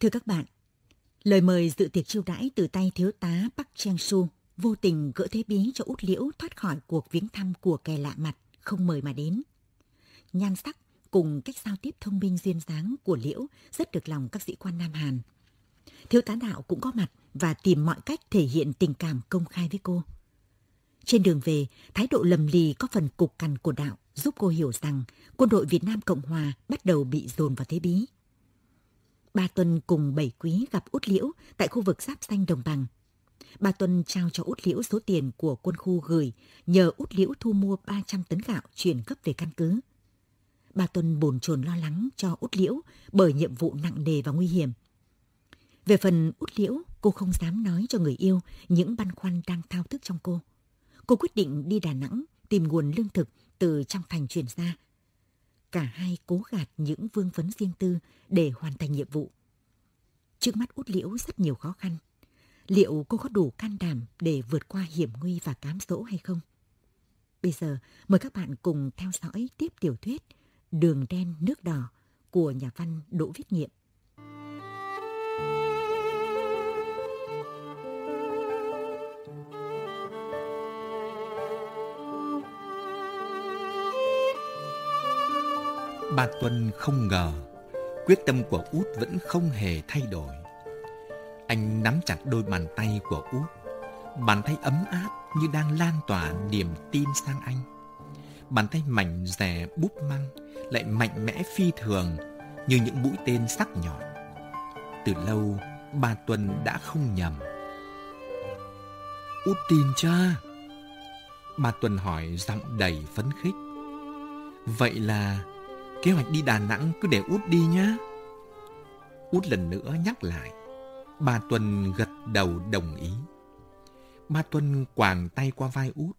Thưa các bạn, lời mời dự tiệc chiêu đãi từ tay thiếu tá Park Chang Su vô tình gỡ thế bí cho út liễu thoát khỏi cuộc viếng thăm của kẻ lạ mặt không mời mà đến. Nhan sắc cùng cách giao tiếp thông minh duyên dáng của liễu rất được lòng các sĩ quan Nam Hàn. Thiếu tá đạo cũng có mặt và tìm mọi cách thể hiện tình cảm công khai với cô. Trên đường về, thái độ lầm lì có phần cục cằn của đạo giúp cô hiểu rằng quân đội Việt Nam Cộng Hòa bắt đầu bị dồn vào thế bí. Ba Tuân cùng bảy quý gặp Út Liễu tại khu vực giáp xanh đồng bằng. Ba Tuân trao cho Út Liễu số tiền của quân khu gửi, nhờ Út Liễu thu mua 300 tấn gạo chuyển cấp về căn cứ. Ba Tuân bồn chồn lo lắng cho Út Liễu bởi nhiệm vụ nặng nề và nguy hiểm. Về phần Út Liễu, cô không dám nói cho người yêu những băn khoăn đang thao thức trong cô. Cô quyết định đi Đà Nẵng tìm nguồn lương thực từ trong thành chuyển ra. Cả hai cố gạt những vương vấn riêng tư để hoàn thành nhiệm vụ. Trước mắt út liễu rất nhiều khó khăn. Liệu cô có đủ can đảm để vượt qua hiểm nguy và cám dỗ hay không? Bây giờ, mời các bạn cùng theo dõi tiếp tiểu thuyết Đường đen nước đỏ của nhà văn Đỗ Viết Nhiệm. Ba Tuân không ngờ quyết tâm của Út vẫn không hề thay đổi. Anh nắm chặt đôi bàn tay của Út. Bàn tay ấm áp như đang lan tỏa niềm tin sang anh. Bàn tay mảnh rẻ búp măng lại mạnh mẽ phi thường như những mũi tên sắc nhọn. Từ lâu, ba tuần đã không nhầm. Út tin cha. Ba tuần hỏi giọng đầy phấn khích. Vậy là Kế hoạch đi Đà Nẵng cứ để út đi nhá. Út lần nữa nhắc lại. Ba Tuần gật đầu đồng ý. Ba Tuân quàng tay qua vai út,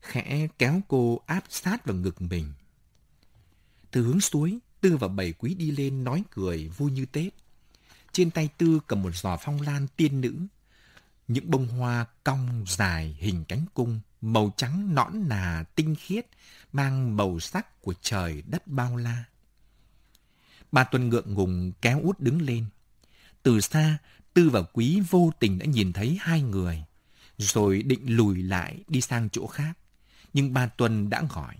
khẽ kéo cô áp sát vào ngực mình. Từ hướng suối, Tư và Bảy Quý đi lên nói cười vui như Tết. Trên tay Tư cầm một giò phong lan tiên nữ. Những bông hoa cong dài hình cánh cung, màu trắng nõn nà tinh khiết, mang màu sắc của trời đất bao la. Ba Tuân ngượng ngùng kéo út đứng lên. Từ xa, Tư và Quý vô tình đã nhìn thấy hai người, rồi định lùi lại đi sang chỗ khác. Nhưng ba Tuân đã gọi.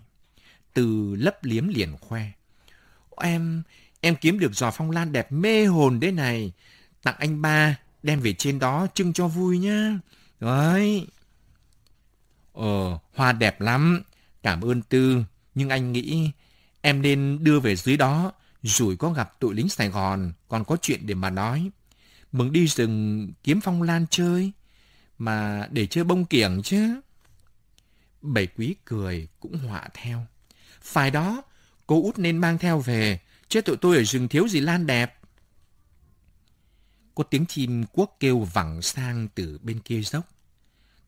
Từ lấp liếm liền khoe. Em, em kiếm được giò phong lan đẹp mê hồn đấy này. Tặng anh ba, đem về trên đó trưng cho vui nhá. Đấy. Ờ, hoa đẹp lắm. Cảm ơn Tư. Nhưng anh nghĩ em nên đưa về dưới đó. Rủi có gặp tụi lính Sài Gòn, còn có chuyện để mà nói. Mừng đi rừng kiếm phong lan chơi. Mà để chơi bông kiểng chứ. Bảy quý cười cũng họa theo. Phải đó, cô út nên mang theo về. Chứ tụi tôi ở rừng thiếu gì lan đẹp. Có tiếng chim quốc kêu vẳng sang từ bên kia dốc.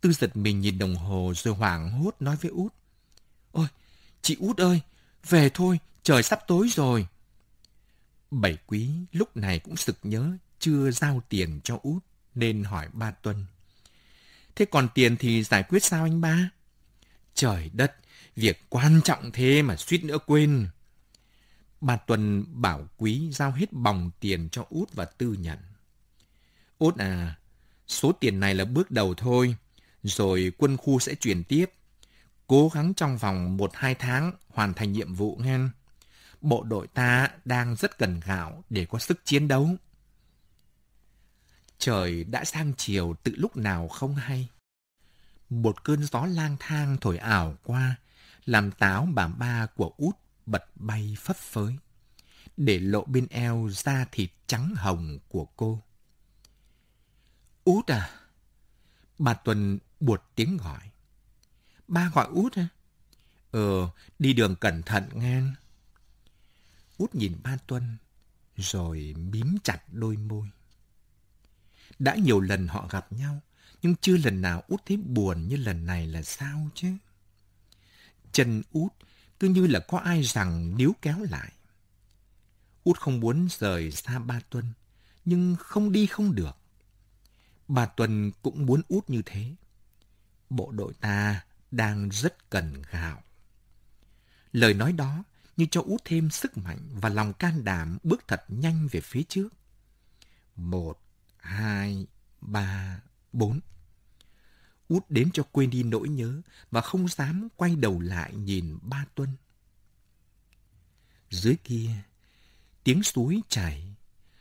Tư giật mình nhìn đồng hồ rồi hoảng hốt nói với út. Ôi, chị út ơi, về thôi, trời sắp tối rồi. Bảy quý lúc này cũng sực nhớ chưa giao tiền cho út nên hỏi ba Tuân. Thế còn tiền thì giải quyết sao anh ba? Trời đất, việc quan trọng thế mà suýt nữa quên. bà tuần bảo quý giao hết bòng tiền cho út và tư nhận. Út à, số tiền này là bước đầu thôi, rồi quân khu sẽ chuyển tiếp. Cố gắng trong vòng 1-2 tháng hoàn thành nhiệm vụ nghe. Bộ đội ta đang rất cần gạo để có sức chiến đấu. Trời đã sang chiều từ lúc nào không hay. Một cơn gió lang thang thổi ảo qua, làm táo bà ba của út bật bay phấp phới, để lộ bên eo da thịt trắng hồng của cô. Út à? Bà Tuần buột tiếng gọi. Ba gọi út à? Ờ, đi đường cẩn thận ngang. Út nhìn ba Tuân, rồi mím chặt đôi môi. Đã nhiều lần họ gặp nhau, nhưng chưa lần nào út thấy buồn như lần này là sao chứ? Chân út cứ như là có ai rằng níu kéo lại. Út không muốn rời xa ba Tuân, nhưng không đi không được. Bà tuần cũng muốn út như thế. Bộ đội ta đang rất cần gạo. Lời nói đó như cho út thêm sức mạnh và lòng can đảm bước thật nhanh về phía trước. Một, hai, ba, bốn. Út đếm cho quên đi nỗi nhớ và không dám quay đầu lại nhìn ba Tuân. Dưới kia, tiếng suối chảy,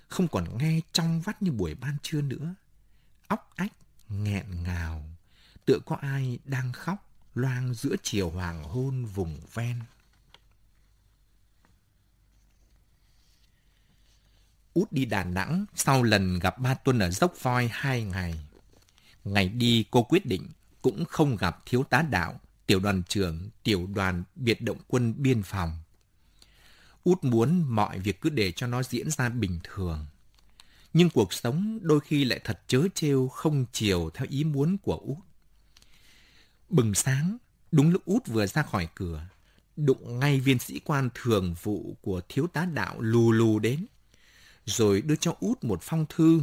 không còn nghe trong vắt như buổi ban trưa nữa. Óc ách, nghẹn ngào, tựa có ai đang khóc loang giữa chiều hoàng hôn vùng ven. Út đi Đà Nẵng sau lần gặp ba Tuân ở dốc voi hai ngày. Ngày đi cô quyết định cũng không gặp thiếu tá đạo, tiểu đoàn trưởng, tiểu đoàn biệt động quân biên phòng. Út muốn mọi việc cứ để cho nó diễn ra bình thường. Nhưng cuộc sống đôi khi lại thật chớ trêu không chiều theo ý muốn của Út. Bừng sáng, đúng lúc Út vừa ra khỏi cửa, đụng ngay viên sĩ quan thường vụ của thiếu tá đạo lù lù đến, rồi đưa cho Út một phong thư.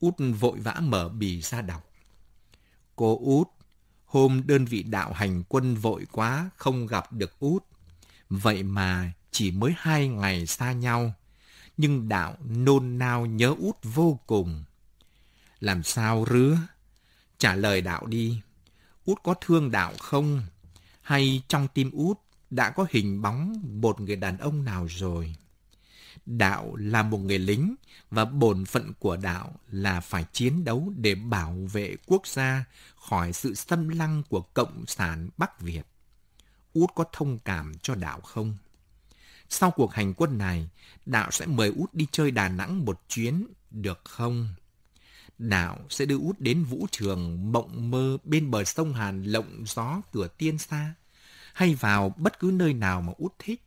Út vội vã mở bì ra đọc. Cô Út, hôm đơn vị đạo hành quân vội quá không gặp được Út. Vậy mà chỉ mới hai ngày xa nhau, nhưng đạo nôn nao nhớ Út vô cùng. Làm sao rứa? Trả lời đạo đi. Út có thương đạo không? Hay trong tim Út đã có hình bóng một người đàn ông nào rồi? Đạo là một người lính và bổn phận của đạo là phải chiến đấu để bảo vệ quốc gia khỏi sự xâm lăng của Cộng sản Bắc Việt. Út có thông cảm cho đạo không? Sau cuộc hành quân này, đạo sẽ mời Út đi chơi Đà Nẵng một chuyến, được không? Đạo sẽ đưa Út đến vũ trường mộng mơ bên bờ sông Hàn lộng gió cửa tiên xa, hay vào bất cứ nơi nào mà Út thích.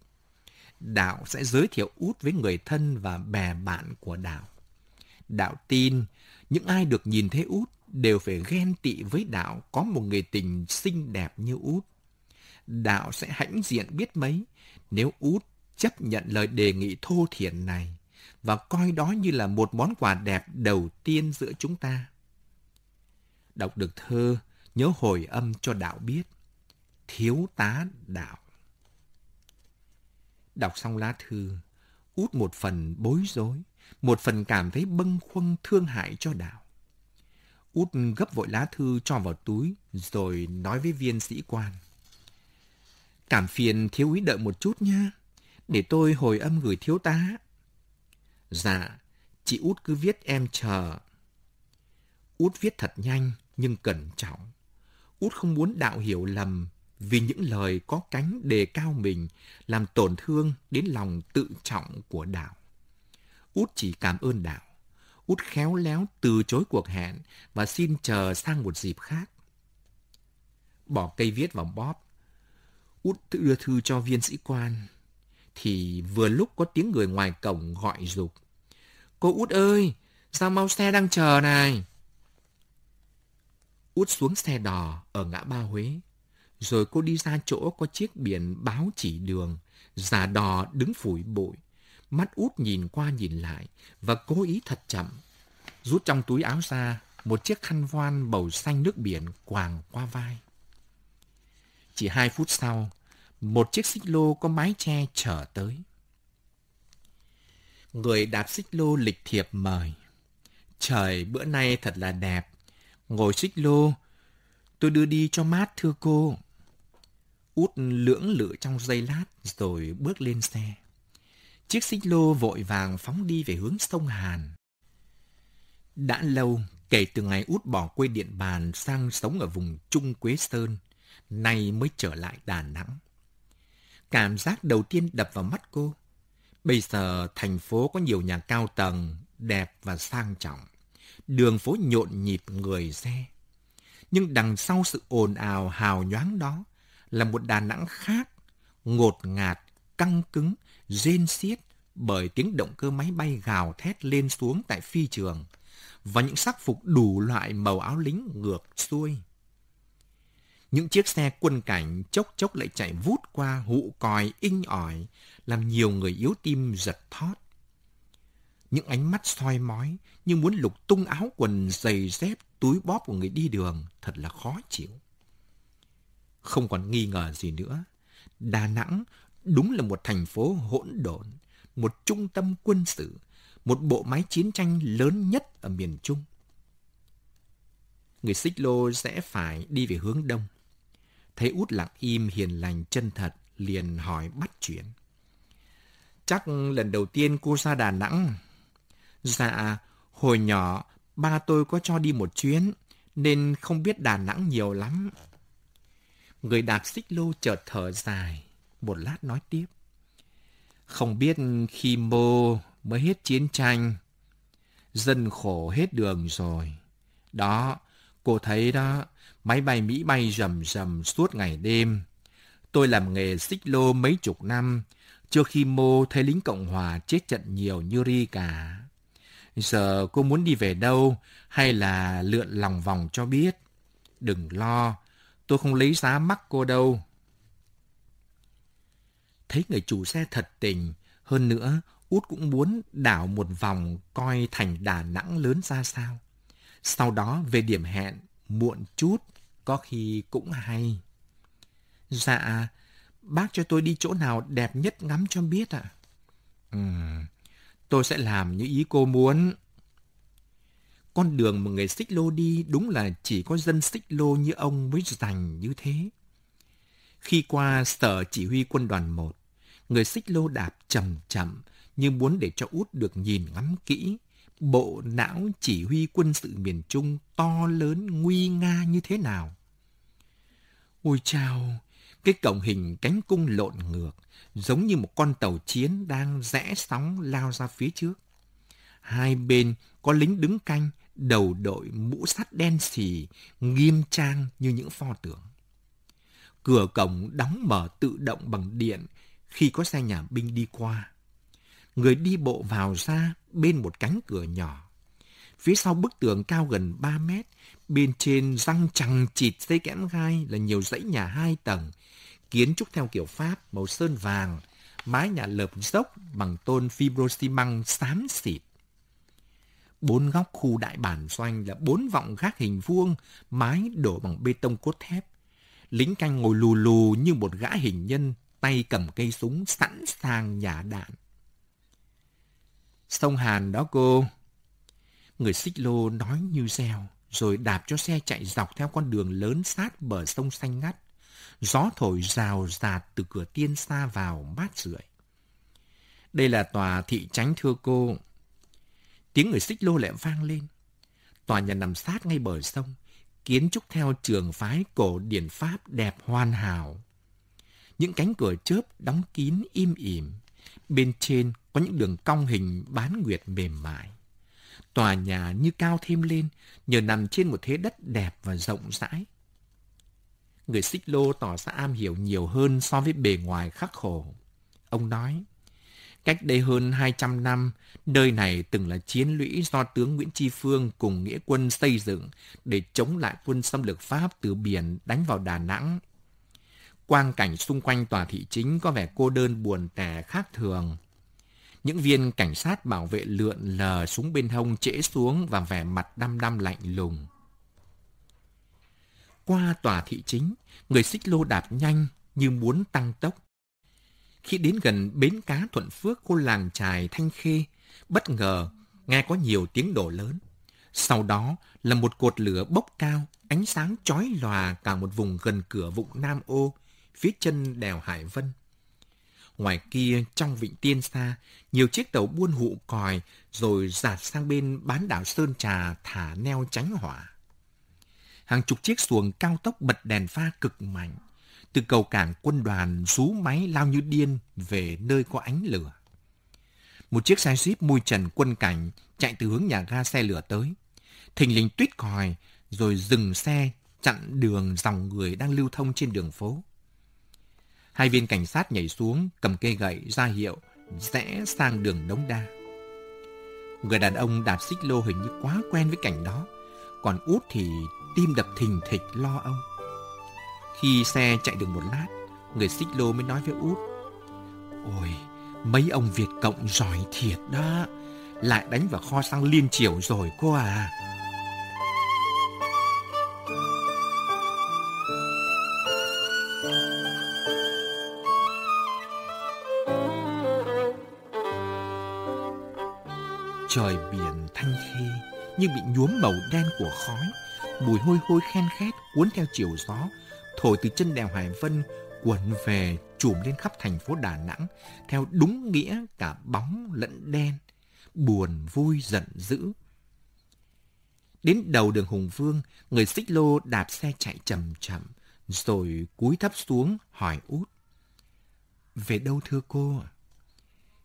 Đạo sẽ giới thiệu Út với người thân và bè bạn của Đạo. Đạo tin, những ai được nhìn thấy Út đều phải ghen tị với Đạo có một người tình xinh đẹp như Út. Đạo sẽ hãnh diện biết mấy nếu Út chấp nhận lời đề nghị thô thiển này và coi đó như là một món quà đẹp đầu tiên giữa chúng ta. Đọc được thơ, nhớ hồi âm cho đạo biết. Thiếu tá đạo. Đọc xong lá thư, út một phần bối rối, một phần cảm thấy bâng khuâng thương hại cho đạo. Út gấp vội lá thư cho vào túi, rồi nói với viên sĩ quan. Cảm phiền thiếu úy đợi một chút nha, để tôi hồi âm gửi thiếu tá. Dạ, chị út cứ viết em chờ. Út viết thật nhanh nhưng cẩn trọng. Út không muốn đạo hiểu lầm vì những lời có cánh đề cao mình làm tổn thương đến lòng tự trọng của đạo. Út chỉ cảm ơn đạo. Út khéo léo từ chối cuộc hẹn và xin chờ sang một dịp khác. Bỏ cây viết vào bóp. Út đưa thư cho viên sĩ quan. Thì vừa lúc có tiếng người ngoài cổng gọi dục. Cô Út ơi, sao mau xe đang chờ này? Út xuống xe đò ở ngã ba Huế. Rồi cô đi ra chỗ có chiếc biển báo chỉ đường. già đò đứng phủi bụi. Mắt út nhìn qua nhìn lại và cố ý thật chậm. Rút trong túi áo ra một chiếc khăn voan màu xanh nước biển quàng qua vai. Chỉ hai phút sau, một chiếc xích lô có mái che chở tới. Người đạp xích lô lịch thiệp mời. Trời bữa nay thật là đẹp. Ngồi xích lô, tôi đưa đi cho mát thưa cô. Út lưỡng lự trong giây lát rồi bước lên xe. Chiếc xích lô vội vàng phóng đi về hướng sông Hàn. Đã lâu kể từ ngày út bỏ quê Điện Bàn sang sống ở vùng Trung Quế Sơn, nay mới trở lại Đà Nẵng. Cảm giác đầu tiên đập vào mắt cô. Bây giờ thành phố có nhiều nhà cao tầng, đẹp và sang trọng. Đường phố nhộn nhịp người xe. Nhưng đằng sau sự ồn ào hào nhoáng đó là một Đà Nẵng khác, ngột ngạt, căng cứng, rên xiết bởi tiếng động cơ máy bay gào thét lên xuống tại phi trường và những sắc phục đủ loại màu áo lính ngược xuôi. Những chiếc xe quân cảnh chốc chốc lại chạy vút qua hụ còi inh ỏi, làm nhiều người yếu tim giật thót. Những ánh mắt soi mói như muốn lục tung áo quần giày dép túi bóp của người đi đường thật là khó chịu. Không còn nghi ngờ gì nữa. Đà Nẵng đúng là một thành phố hỗn độn, một trung tâm quân sự, một bộ máy chiến tranh lớn nhất ở miền Trung. Người xích lô sẽ phải đi về hướng đông. Thấy út lặng im hiền lành chân thật, liền hỏi bắt chuyện. Chắc lần đầu tiên cô ra Đà Nẵng. Dạ, hồi nhỏ ba tôi có cho đi một chuyến, nên không biết Đà Nẵng nhiều lắm. Người đạp xích lô chợt thở dài, một lát nói tiếp. Không biết khi mô mới hết chiến tranh, dân khổ hết đường rồi. Đó, cô thấy đó, máy bay Mỹ bay rầm rầm suốt ngày đêm. Tôi làm nghề xích lô mấy chục năm, chưa khi mô thấy lính Cộng Hòa chết trận nhiều như ri cả. Giờ cô muốn đi về đâu hay là lượn lòng vòng cho biết. Đừng lo, tôi không lấy giá mắc cô đâu. Thấy người chủ xe thật tình, hơn nữa Út cũng muốn đảo một vòng coi thành Đà Nẵng lớn ra sao. Sau đó về điểm hẹn, muộn chút, có khi cũng hay. Dạ, bác cho tôi đi chỗ nào đẹp nhất ngắm cho biết ạ. À? Ừ, tôi sẽ làm như ý cô muốn. Con đường mà người xích lô đi đúng là chỉ có dân xích lô như ông mới dành như thế. Khi qua sở chỉ huy quân đoàn 1, người xích lô đạp chậm chậm như muốn để cho út được nhìn ngắm kỹ bộ não chỉ huy quân sự miền Trung to lớn nguy nga như thế nào. Ôi chào, cái cổng hình cánh cung lộn ngược, giống như một con tàu chiến đang rẽ sóng lao ra phía trước. Hai bên có lính đứng canh, đầu đội mũ sắt đen xì, nghiêm trang như những pho tượng. Cửa cổng đóng mở tự động bằng điện khi có xe nhà binh đi qua. Người đi bộ vào ra bên một cánh cửa nhỏ. Phía sau bức tường cao gần 3 mét, bên trên răng chằng chịt dây kẽm gai là nhiều dãy nhà hai tầng, kiến trúc theo kiểu Pháp màu sơn vàng, mái nhà lợp dốc bằng tôn fibro xi măng xám xịt. Bốn góc khu đại bản doanh là bốn vọng gác hình vuông, mái đổ bằng bê tông cốt thép. Lính canh ngồi lù lù như một gã hình nhân, tay cầm cây súng sẵn sàng nhả đạn. Sông Hàn đó cô. Người xích lô nói như reo, rồi đạp cho xe chạy dọc theo con đường lớn sát bờ sông xanh ngắt. Gió thổi rào rạt từ cửa tiên xa vào mát rượi. Đây là tòa thị tránh thưa cô. Tiếng người xích lô lại vang lên. Tòa nhà nằm sát ngay bờ sông, kiến trúc theo trường phái cổ điển Pháp đẹp hoàn hảo. Những cánh cửa chớp đóng kín im ỉm. Bên trên có những đường cong hình bán nguyệt mềm mại. Tòa nhà như cao thêm lên nhờ nằm trên một thế đất đẹp và rộng rãi. Người xích lô tỏ ra am hiểu nhiều hơn so với bề ngoài khắc khổ. Ông nói, cách đây hơn 200 năm, nơi này từng là chiến lũy do tướng Nguyễn Tri Phương cùng nghĩa quân xây dựng để chống lại quân xâm lược Pháp từ biển đánh vào Đà Nẵng. Quang cảnh xung quanh tòa thị chính có vẻ cô đơn buồn tẻ khác thường. Những viên cảnh sát bảo vệ lượn lờ súng bên hông trễ xuống và vẻ mặt đăm đăm lạnh lùng. Qua tòa thị chính, người xích lô đạp nhanh như muốn tăng tốc. Khi đến gần bến cá Thuận Phước cô làng trài Thanh Khê, bất ngờ nghe có nhiều tiếng đổ lớn. Sau đó là một cột lửa bốc cao, ánh sáng chói lòa cả một vùng gần cửa vụng Nam Ô, phía chân đèo Hải Vân. Ngoài kia, trong vịnh Tiên Sa, nhiều chiếc tàu buôn hụ còi rồi dạt sang bên bán đảo Sơn Trà thả neo tránh hỏa. Hàng chục chiếc xuồng cao tốc bật đèn pha cực mạnh. Từ cầu cảng quân đoàn rú máy lao như điên về nơi có ánh lửa. Một chiếc xe jeep mui trần quân cảnh chạy từ hướng nhà ga xe lửa tới. Thình lình tuyết còi rồi dừng xe chặn đường dòng người đang lưu thông trên đường phố. Hai viên cảnh sát nhảy xuống, cầm cây gậy ra hiệu, rẽ sang đường đống đa. Người đàn ông đạp xích lô hình như quá quen với cảnh đó, còn út thì tim đập thình thịch lo âu. Khi xe chạy được một lát, người xích lô mới nói với út, Ôi, mấy ông Việt Cộng giỏi thiệt đó, lại đánh vào kho xăng liên triều rồi cô à. Trời biển thanh thê như bị nhuốm màu đen của khói, mùi hôi hôi khen khét cuốn theo chiều gió, thổi từ chân đèo Hải Vân quẩn về trùm lên khắp thành phố Đà Nẵng theo đúng nghĩa cả bóng lẫn đen, buồn vui giận dữ. Đến đầu đường Hùng Vương, người xích lô đạp xe chạy chậm chậm, rồi cúi thấp xuống hỏi út. Về đâu thưa cô?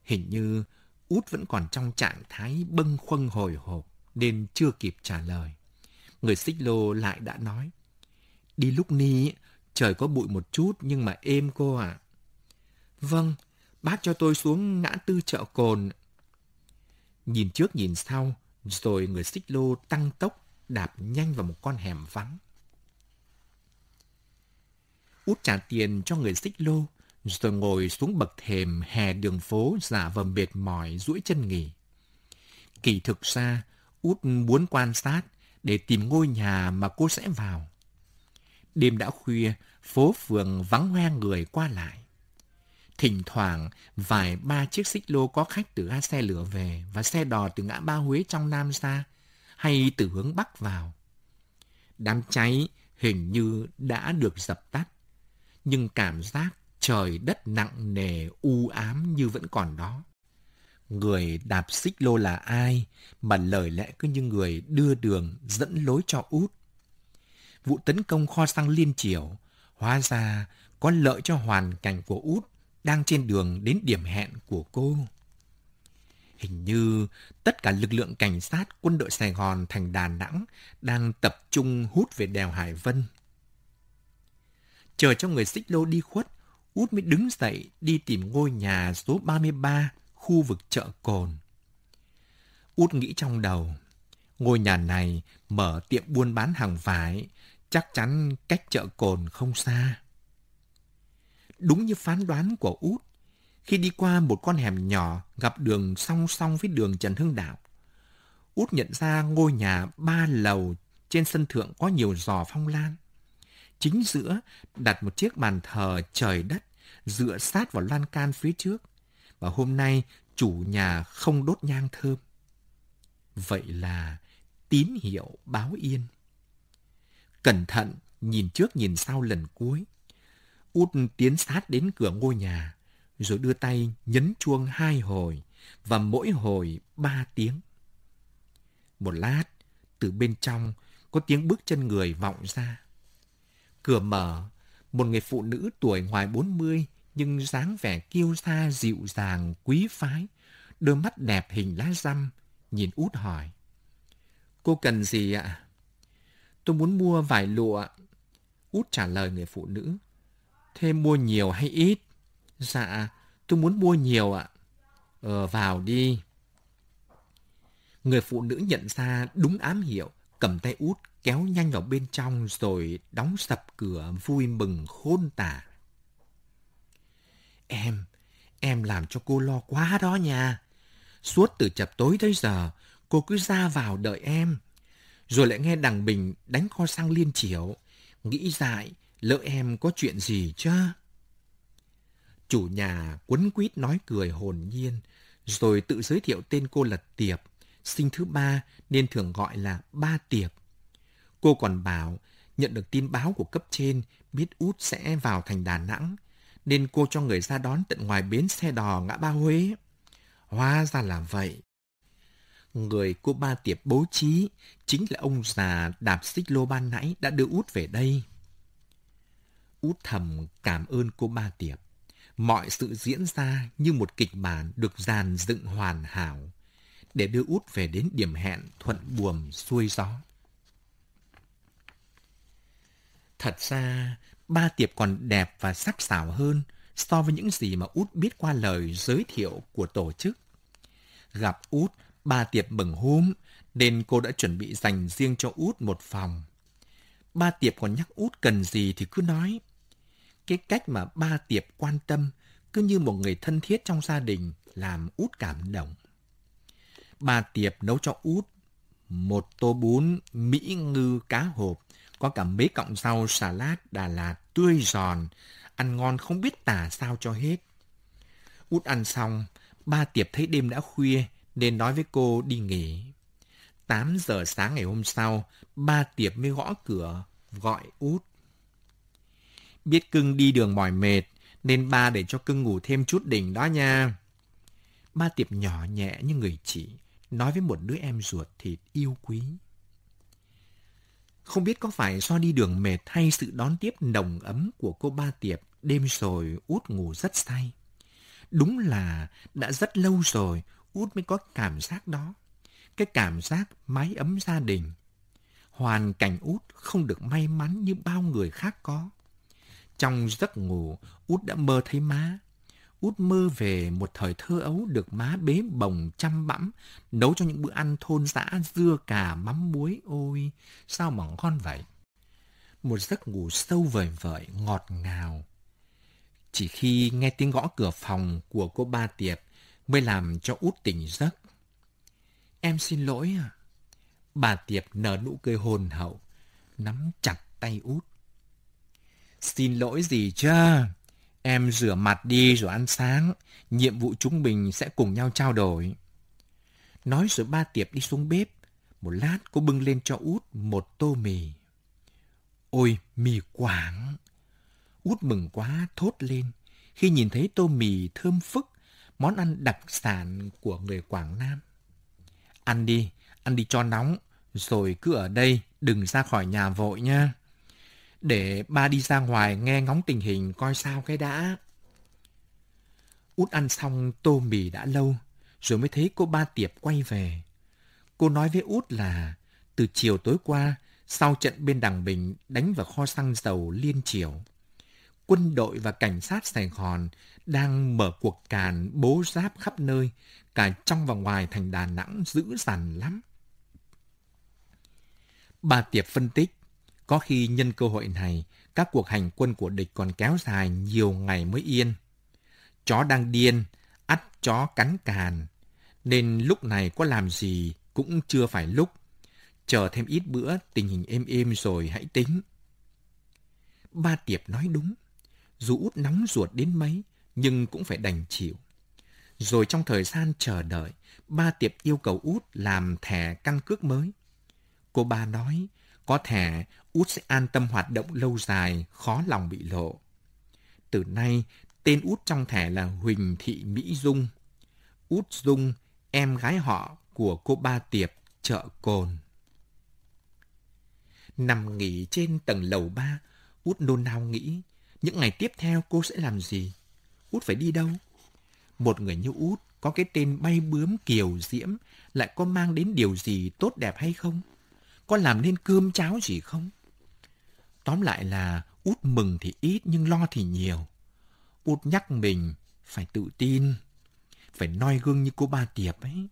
Hình như út vẫn còn trong trạng thái bâng khuâng hồi hộp nên chưa kịp trả lời. Người xích lô lại đã nói. Đi lúc ni, trời có bụi một chút nhưng mà êm cô ạ. À. Vâng, bác cho tôi xuống ngã tư chợ cồn. Nhìn trước nhìn sau, rồi người xích lô tăng tốc đạp nhanh vào một con hẻm vắng. Út trả tiền cho người xích lô, rồi ngồi xuống bậc thềm hè đường phố giả vờ mệt mỏi duỗi chân nghỉ. Kỳ thực ra, Út muốn quan sát để tìm ngôi nhà mà cô sẽ vào. Đêm đã khuya, phố phường vắng hoe người qua lại. Thỉnh thoảng, vài ba chiếc xích lô có khách từ ga xe lửa về và xe đò từ ngã ba Huế trong Nam ra, hay từ hướng Bắc vào. Đám cháy hình như đã được dập tắt, nhưng cảm giác trời đất nặng nề u ám như vẫn còn đó. Người đạp xích lô là ai mà lời lẽ cứ như người đưa đường dẫn lối cho út. Vụ tấn công kho xăng liên triều hóa ra có lợi cho hoàn cảnh của út đang trên đường đến điểm hẹn của cô. Hình như tất cả lực lượng cảnh sát quân đội Sài Gòn thành Đà Nẵng đang tập trung hút về đèo Hải Vân. Chờ cho người xích lô đi khuất, Út mới đứng dậy đi tìm ngôi nhà số 33, khu vực chợ Cồn. Út nghĩ trong đầu, ngôi nhà này mở tiệm buôn bán hàng vải, chắc chắn cách chợ Cồn không xa. Đúng như phán đoán của Út, khi đi qua một con hẻm nhỏ gặp đường song song với đường Trần Hưng Đạo. Út nhận ra ngôi nhà ba lầu trên sân thượng có nhiều giò phong lan. Chính giữa đặt một chiếc bàn thờ trời đất dựa sát vào lan can phía trước. Và hôm nay chủ nhà không đốt nhang thơm. Vậy là tín hiệu báo yên. Cẩn thận, nhìn trước nhìn sau lần cuối. Út tiến sát đến cửa ngôi nhà, rồi đưa tay nhấn chuông hai hồi và mỗi hồi ba tiếng. Một lát, từ bên trong có tiếng bước chân người vọng ra. Cửa mở, một người phụ nữ tuổi ngoài 40 nhưng dáng vẻ kiêu sa dịu dàng, quý phái, đôi mắt đẹp hình lá răm, nhìn út hỏi. Cô cần gì ạ? Tôi muốn mua vải lụa. Út trả lời người phụ nữ. Thế mua nhiều hay ít? Dạ, tôi muốn mua nhiều ạ. Ờ, vào đi. Người phụ nữ nhận ra đúng ám hiệu, cầm tay út kéo nhanh vào bên trong rồi đóng sập cửa vui mừng khôn tả. Em, em làm cho cô lo quá đó nha. Suốt từ chập tối tới giờ, cô cứ ra vào đợi em. Rồi lại nghe đằng Bình đánh kho xăng liên chiểu. Nghĩ dại, lỡ em có chuyện gì chứ? Chủ nhà quấn quýt nói cười hồn nhiên, rồi tự giới thiệu tên cô là Tiệp, sinh thứ ba nên thường gọi là Ba Tiệp. Cô còn bảo nhận được tin báo của cấp trên biết út sẽ vào thành Đà Nẵng, nên cô cho người ra đón tận ngoài bến xe đò ngã ba Huế. Hóa ra là vậy. Người cô ba tiệp bố trí chính là ông già đạp xích lô ban nãy đã đưa út về đây. Út thầm cảm ơn cô ba tiệp. Mọi sự diễn ra như một kịch bản được dàn dựng hoàn hảo để đưa út về đến điểm hẹn thuận buồm xuôi gió. Thật ra, ba tiệp còn đẹp và sắc sảo hơn so với những gì mà út biết qua lời giới thiệu của tổ chức. Gặp út, ba tiệp mừng hôm, nên cô đã chuẩn bị dành riêng cho út một phòng. Ba tiệp còn nhắc út cần gì thì cứ nói. Cái cách mà ba tiệp quan tâm cứ như một người thân thiết trong gia đình làm út cảm động. Ba tiệp nấu cho út một tô bún Mỹ ngư cá hộp có cả mấy cọng rau xà lát Đà Lạt tươi giòn, ăn ngon không biết tả sao cho hết. Út ăn xong, ba tiệp thấy đêm đã khuya nên nói với cô đi nghỉ. 8 giờ sáng ngày hôm sau, ba Tiệp mới gõ cửa, gọi út. Biết cưng đi đường mỏi mệt, nên ba để cho cưng ngủ thêm chút đỉnh đó nha. Ba Tiệp nhỏ nhẹ như người chị, nói với một đứa em ruột thịt yêu quý. Không biết có phải do đi đường mệt hay sự đón tiếp nồng ấm của cô ba Tiệp đêm rồi út ngủ rất say. Đúng là đã rất lâu rồi út mới có cảm giác đó. Cái cảm giác mái ấm gia đình. Hoàn cảnh út không được may mắn như bao người khác có. Trong giấc ngủ, út đã mơ thấy má, út mơ về một thời thơ ấu được má bế bồng chăm bẵm, nấu cho những bữa ăn thôn xã dưa cà mắm muối. Ôi, sao mà ngon vậy? Một giấc ngủ sâu vời vợi, ngọt ngào. Chỉ khi nghe tiếng gõ cửa phòng của cô ba Tiệp mới làm cho út tỉnh giấc. Em xin lỗi à? Bà Tiệp nở nụ cười hồn hậu, nắm chặt tay út. Xin lỗi gì chứ? Em rửa mặt đi rồi ăn sáng, nhiệm vụ chúng mình sẽ cùng nhau trao đổi. Nói rồi ba tiệp đi xuống bếp, một lát cô bưng lên cho út một tô mì. Ôi, mì quảng! Út mừng quá thốt lên khi nhìn thấy tô mì thơm phức, món ăn đặc sản của người Quảng Nam. Ăn đi, ăn đi cho nóng, rồi cứ ở đây, đừng ra khỏi nhà vội nha để ba đi ra ngoài nghe ngóng tình hình coi sao cái đã. Út ăn xong tô mì đã lâu, rồi mới thấy cô ba tiệp quay về. Cô nói với Út là từ chiều tối qua, sau trận bên Đằng Bình đánh vào kho xăng dầu liên triều, quân đội và cảnh sát Sài Gòn đang mở cuộc càn bố giáp khắp nơi, cả trong và ngoài thành Đà Nẵng dữ dằn lắm. Bà Tiệp phân tích, có khi nhân cơ hội này, các cuộc hành quân của địch còn kéo dài nhiều ngày mới yên. Chó đang điên, ắt chó cắn càn, nên lúc này có làm gì cũng chưa phải lúc. Chờ thêm ít bữa, tình hình êm êm rồi hãy tính. Ba Tiệp nói đúng, dù út nóng ruột đến mấy, nhưng cũng phải đành chịu. Rồi trong thời gian chờ đợi, ba Tiệp yêu cầu út làm thẻ căn cước mới. Cô ba nói, có thẻ Út sẽ an tâm hoạt động lâu dài, khó lòng bị lộ. Từ nay, tên Út trong thẻ là Huỳnh Thị Mỹ Dung. Út Dung, em gái họ của cô Ba Tiệp, chợ Cồn. Nằm nghỉ trên tầng lầu ba, Út nôn nao nghĩ, những ngày tiếp theo cô sẽ làm gì? Út phải đi đâu? Một người như Út có cái tên bay bướm kiều diễm lại có mang đến điều gì tốt đẹp hay không? Có làm nên cơm cháo gì không? Tóm lại là út mừng thì ít nhưng lo thì nhiều. Út nhắc mình phải tự tin, phải noi gương như cô ba Tiệp ấy.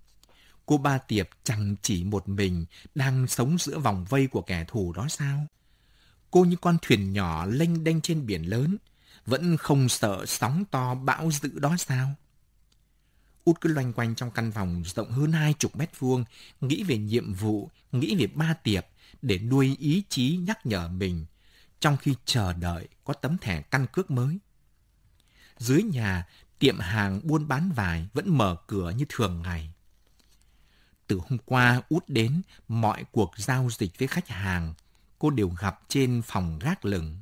Cô ba Tiệp chẳng chỉ một mình đang sống giữa vòng vây của kẻ thù đó sao? Cô như con thuyền nhỏ lênh đênh trên biển lớn, vẫn không sợ sóng to bão dữ đó sao? Út cứ loanh quanh trong căn phòng rộng hơn hai chục mét vuông, nghĩ về nhiệm vụ, nghĩ về ba tiệp, để nuôi ý chí nhắc nhở mình, trong khi chờ đợi có tấm thẻ căn cước mới. Dưới nhà, tiệm hàng buôn bán vải vẫn mở cửa như thường ngày. Từ hôm qua út đến, mọi cuộc giao dịch với khách hàng, cô đều gặp trên phòng gác lửng.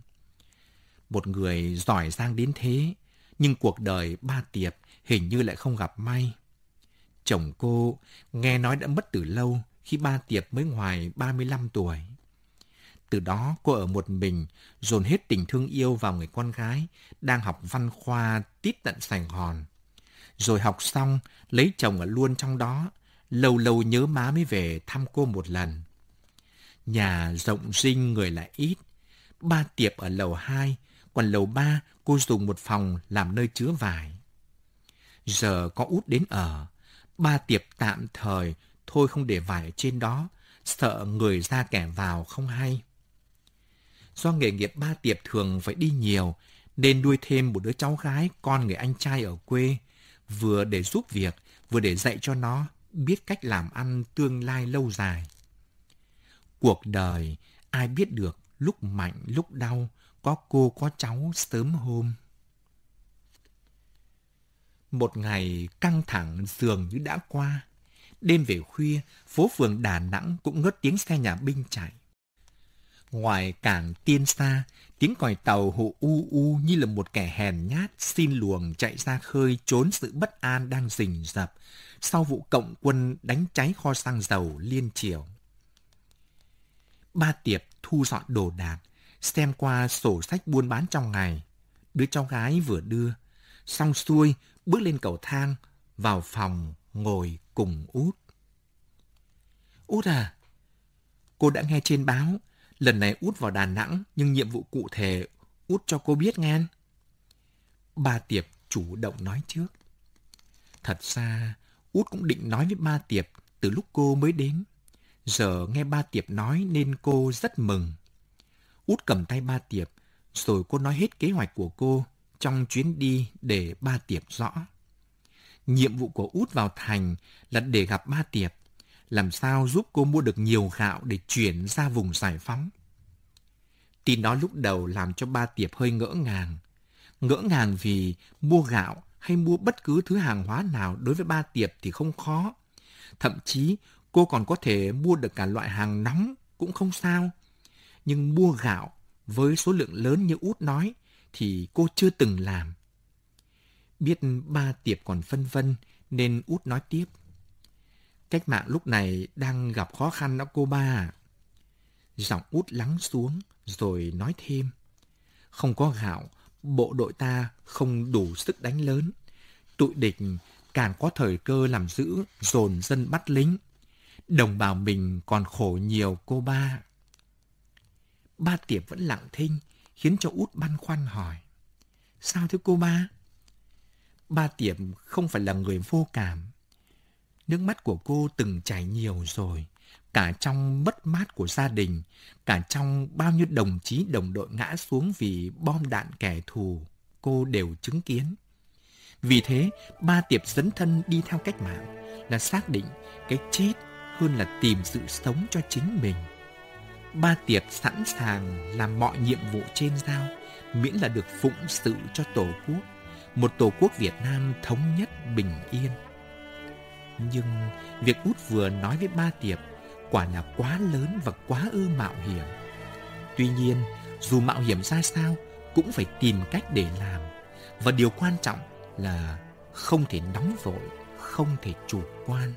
Một người giỏi giang đến thế, nhưng cuộc đời ba tiệp hình như lại không gặp may. Chồng cô nghe nói đã mất từ lâu khi ba tiệp mới ngoài 35 tuổi. Từ đó cô ở một mình, dồn hết tình thương yêu vào người con gái, đang học văn khoa tít tận Sài Gòn. Rồi học xong, lấy chồng ở luôn trong đó, lâu lâu nhớ má mới về thăm cô một lần. Nhà rộng rinh người lại ít, ba tiệp ở lầu 2, còn lầu 3 cô dùng một phòng làm nơi chứa vải. Giờ có út đến ở, ba tiệp tạm thời thôi không để vải trên đó, sợ người ra kẻ vào không hay. Do nghề nghiệp ba tiệp thường phải đi nhiều, nên nuôi thêm một đứa cháu gái con người anh trai ở quê, vừa để giúp việc, vừa để dạy cho nó biết cách làm ăn tương lai lâu dài. Cuộc đời, ai biết được lúc mạnh lúc đau, có cô có cháu sớm hôm. Một ngày căng thẳng dường như đã qua. đêm về khuya, phố phường Đà Nẵng cũng ngớt tiếng xe nhà binh chạy. Ngoài cảng tiên xa, tiếng còi tàu hụ u u như là một kẻ hèn nhát xin luồng chạy ra khơi trốn sự bất an đang rình rập sau vụ cộng quân đánh cháy kho xăng dầu liên triều. Ba Tiệp thu dọn đồ đạc, xem qua sổ sách buôn bán trong ngày. Đứa cháu gái vừa đưa, xong xuôi bước lên cầu thang, vào phòng ngồi cùng út. Út à, cô đã nghe trên báo, lần này út vào Đà Nẵng nhưng nhiệm vụ cụ thể út cho cô biết nghe. Ba Tiệp chủ động nói trước. Thật ra, út cũng định nói với ba Tiệp từ lúc cô mới đến. Giờ nghe ba Tiệp nói nên cô rất mừng. Út cầm tay ba Tiệp, rồi cô nói hết kế hoạch của cô trong chuyến đi để ba Tiệp rõ. Nhiệm vụ của Út vào thành là để gặp ba Tiệp, làm sao giúp cô mua được nhiều gạo để chuyển ra vùng giải phóng. Tin đó lúc đầu làm cho ba Tiệp hơi ngỡ ngàng. Ngỡ ngàng vì mua gạo hay mua bất cứ thứ hàng hóa nào đối với ba Tiệp thì không khó. Thậm chí, cô còn có thể mua được cả loại hàng nóng cũng không sao. Nhưng mua gạo với số lượng lớn như út nói thì cô chưa từng làm. Biết ba Tiệp còn phân vân nên út nói tiếp. Cách mạng lúc này đang gặp khó khăn đó cô ba. Giọng út lắng xuống rồi nói thêm. Không có gạo, bộ đội ta không đủ sức đánh lớn. Tụi địch càng có thời cơ làm giữ, dồn dân bắt lính. Đồng bào mình còn khổ nhiều cô ba. Ba Tiệp vẫn lặng thinh, khiến cho út băn khoăn hỏi. Sao thế cô ba? Ba Tiệp không phải là người vô cảm. Nước mắt của cô từng chảy nhiều rồi, cả trong mất mát của gia đình, cả trong bao nhiêu đồng chí đồng đội ngã xuống vì bom đạn kẻ thù, cô đều chứng kiến. Vì thế, ba Tiệp dấn thân đi theo cách mạng là xác định cái chết hơn là tìm sự sống cho chính mình. Ba Tiệp sẵn sàng làm mọi nhiệm vụ trên giao, miễn là được phụng sự cho Tổ quốc, một Tổ quốc Việt Nam thống nhất bình yên. Nhưng việc út vừa nói với ba Tiệp quả là quá lớn và quá ư mạo hiểm. Tuy nhiên, dù mạo hiểm ra sao, cũng phải tìm cách để làm. Và điều quan trọng là không thể nóng vội, không thể chủ quan.